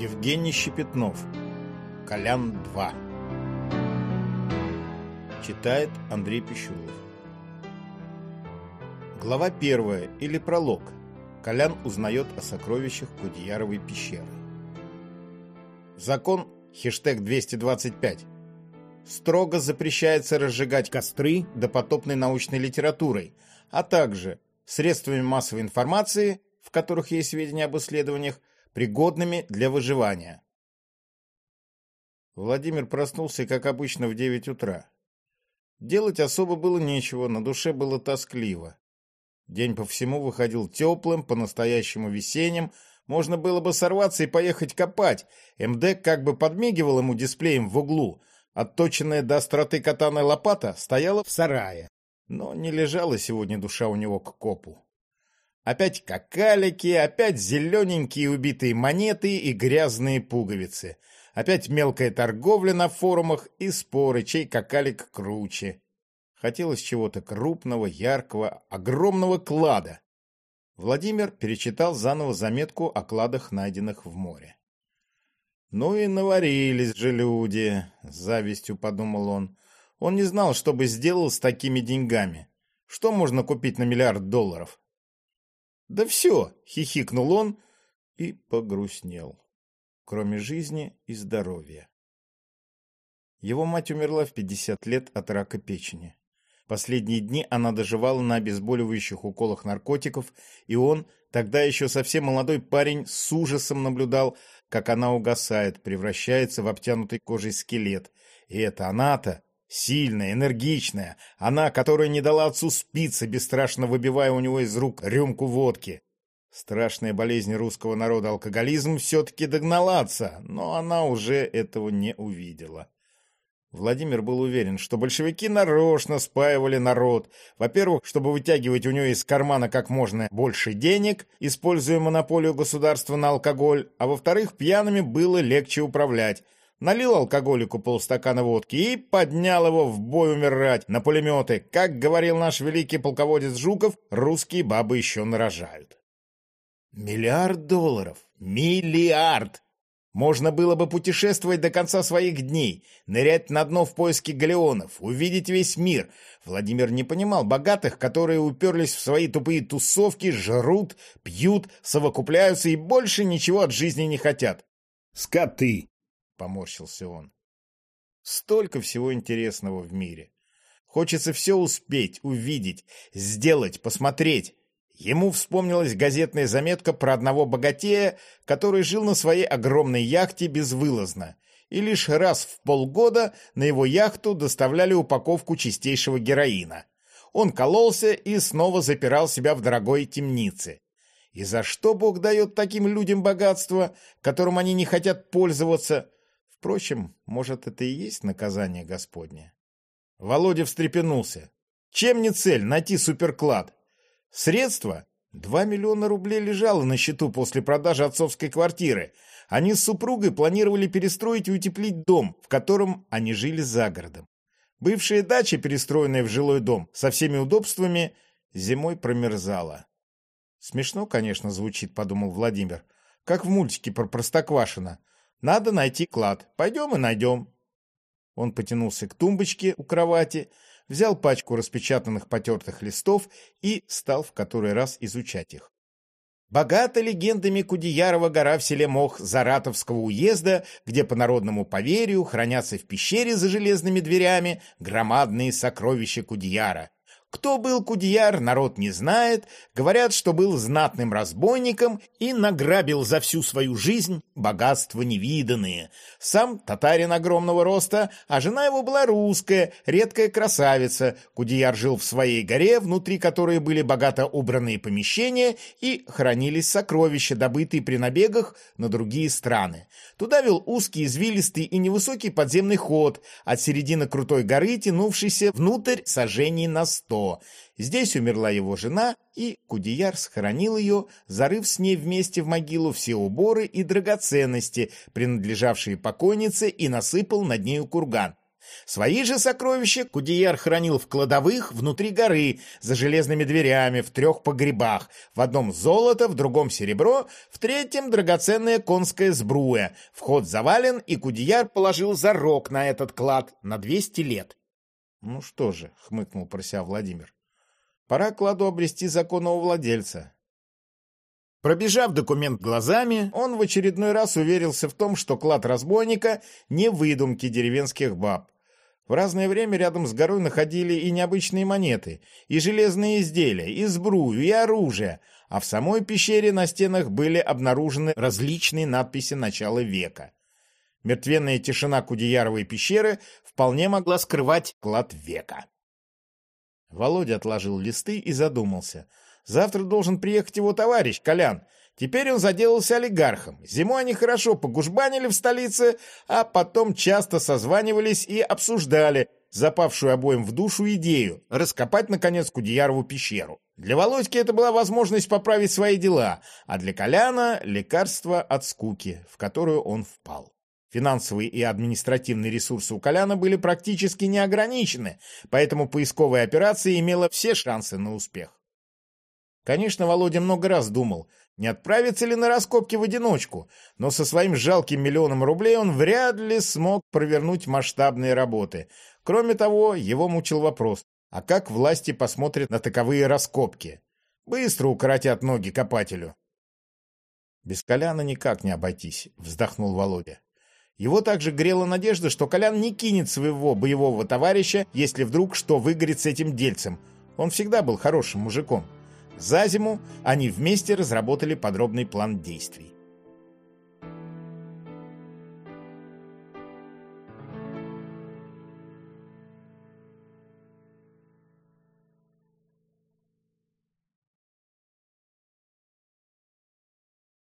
Евгений Щепетнов. Колян 2. Читает Андрей Пищулов. Глава первая или пролог. Колян узнает о сокровищах Кудеяровой пещеры. Закон хештег 225. Строго запрещается разжигать костры допотопной научной литературой, а также средствами массовой информации, в которых есть сведения об исследованиях, пригодными для выживания. Владимир проснулся, как обычно, в девять утра. Делать особо было нечего, на душе было тоскливо. День по всему выходил теплым, по-настоящему весенним. Можно было бы сорваться и поехать копать. МД как бы подмигивал ему дисплеем в углу. Отточенная до остроты катаная лопата стояла в сарае. Но не лежала сегодня душа у него к копу. Опять какалики, опять зелененькие убитые монеты и грязные пуговицы. Опять мелкая торговля на форумах и споры, чей какалик круче. Хотелось чего-то крупного, яркого, огромного клада. Владимир перечитал заново заметку о кладах, найденных в море. «Ну и наварились же люди», — с завистью подумал он. Он не знал, что бы сделал с такими деньгами. Что можно купить на миллиард долларов? «Да все!» — хихикнул он и погрустнел. Кроме жизни и здоровья. Его мать умерла в 50 лет от рака печени. Последние дни она доживала на обезболивающих уколах наркотиков, и он, тогда еще совсем молодой парень, с ужасом наблюдал, как она угасает, превращается в обтянутый кожей скелет. И это она-то, Сильная, энергичная. Она, которая не дала отцу спиться, бесстрашно выбивая у него из рук рюмку водки. Страшная болезнь русского народа алкоголизм все-таки догнала отца, но она уже этого не увидела. Владимир был уверен, что большевики нарочно спаивали народ. Во-первых, чтобы вытягивать у него из кармана как можно больше денег, используя монополию государства на алкоголь, а во-вторых, пьяными было легче управлять – налил алкоголику полстакана водки и поднял его в бой умирать на пулеметы. Как говорил наш великий полководец Жуков, русские бабы еще нарожают. Миллиард долларов! Миллиард! Можно было бы путешествовать до конца своих дней, нырять на дно в поиске галеонов, увидеть весь мир. Владимир не понимал богатых, которые уперлись в свои тупые тусовки, жрут, пьют, совокупляются и больше ничего от жизни не хотят. Скоты! Поморщился он. Столько всего интересного в мире. Хочется все успеть, увидеть, сделать, посмотреть. Ему вспомнилась газетная заметка про одного богатея, который жил на своей огромной яхте безвылазно, и лишь раз в полгода на его яхту доставляли упаковку чистейшего героина. Он кололся и снова запирал себя в дорогой темнице. И за что Бог дает таким людям богатство, которым они не хотят пользоваться, Впрочем, может, это и есть наказание Господне. Володя встрепенулся. Чем не цель найти суперклад? Средства? Два миллиона рублей лежало на счету после продажи отцовской квартиры. Они с супругой планировали перестроить и утеплить дом, в котором они жили за городом. Бывшая дача, перестроенная в жилой дом, со всеми удобствами, зимой промерзала. Смешно, конечно, звучит, подумал Владимир, как в мультике про Простоквашино. Надо найти клад. Пойдем и найдем. Он потянулся к тумбочке у кровати, взял пачку распечатанных потертых листов и стал в который раз изучать их. Богата легендами Кудеярова гора в селе Мох Заратовского уезда, где по народному поверью хранятся в пещере за железными дверями громадные сокровища Кудеяра. Кто был Кудьяр, народ не знает. Говорят, что был знатным разбойником и награбил за всю свою жизнь богатства невиданные. Сам татарин огромного роста, а жена его была русская, редкая красавица. Кудьяр жил в своей горе, внутри которой были богато убранные помещения и хранились сокровища, добытые при набегах на другие страны. Туда вел узкий, извилистый и невысокий подземный ход, от середины крутой горы, тянувшийся внутрь сожжений на сто. Здесь умерла его жена, и Кудияр сохранил ее, зарыв с ней вместе в могилу все уборы и драгоценности, принадлежавшие покойнице, и насыпал над нею курган. Свои же сокровища Кудияр хранил в кладовых внутри горы, за железными дверями, в трех погребах. В одном золото, в другом серебро, в третьем драгоценная конская сбруя. Вход завален, и Кудияр положил зарок на этот клад на 200 лет. «Ну что же», — хмыкнул про себя Владимир, — «пора кладу обрести законного владельца». Пробежав документ глазами, он в очередной раз уверился в том, что клад разбойника не выдумки деревенских баб. В разное время рядом с горой находили и необычные монеты, и железные изделия, и сбрую, и оружие, а в самой пещере на стенах были обнаружены различные надписи начала века. Мертвенная тишина Кудеяровой пещеры вполне могла скрывать клад века. Володя отложил листы и задумался. Завтра должен приехать его товарищ, Колян. Теперь он заделался олигархом. Зимой они хорошо погужбанили в столице, а потом часто созванивались и обсуждали запавшую обоим в душу идею раскопать, наконец, Кудеярову пещеру. Для Володьки это была возможность поправить свои дела, а для Коляна — лекарство от скуки, в которую он впал. Финансовые и административные ресурсы у Коляна были практически неограничены, поэтому поисковая операция имела все шансы на успех. Конечно, Володя много раз думал, не отправиться ли на раскопки в одиночку, но со своим жалким миллионом рублей он вряд ли смог провернуть масштабные работы. Кроме того, его мучил вопрос, а как власти посмотрят на таковые раскопки? Быстро укоротят ноги копателю. «Без Коляна никак не обойтись», — вздохнул Володя. Его также грела надежда, что Колян не кинет своего боевого товарища, если вдруг что выгорит с этим дельцем. Он всегда был хорошим мужиком. За зиму они вместе разработали подробный план действий.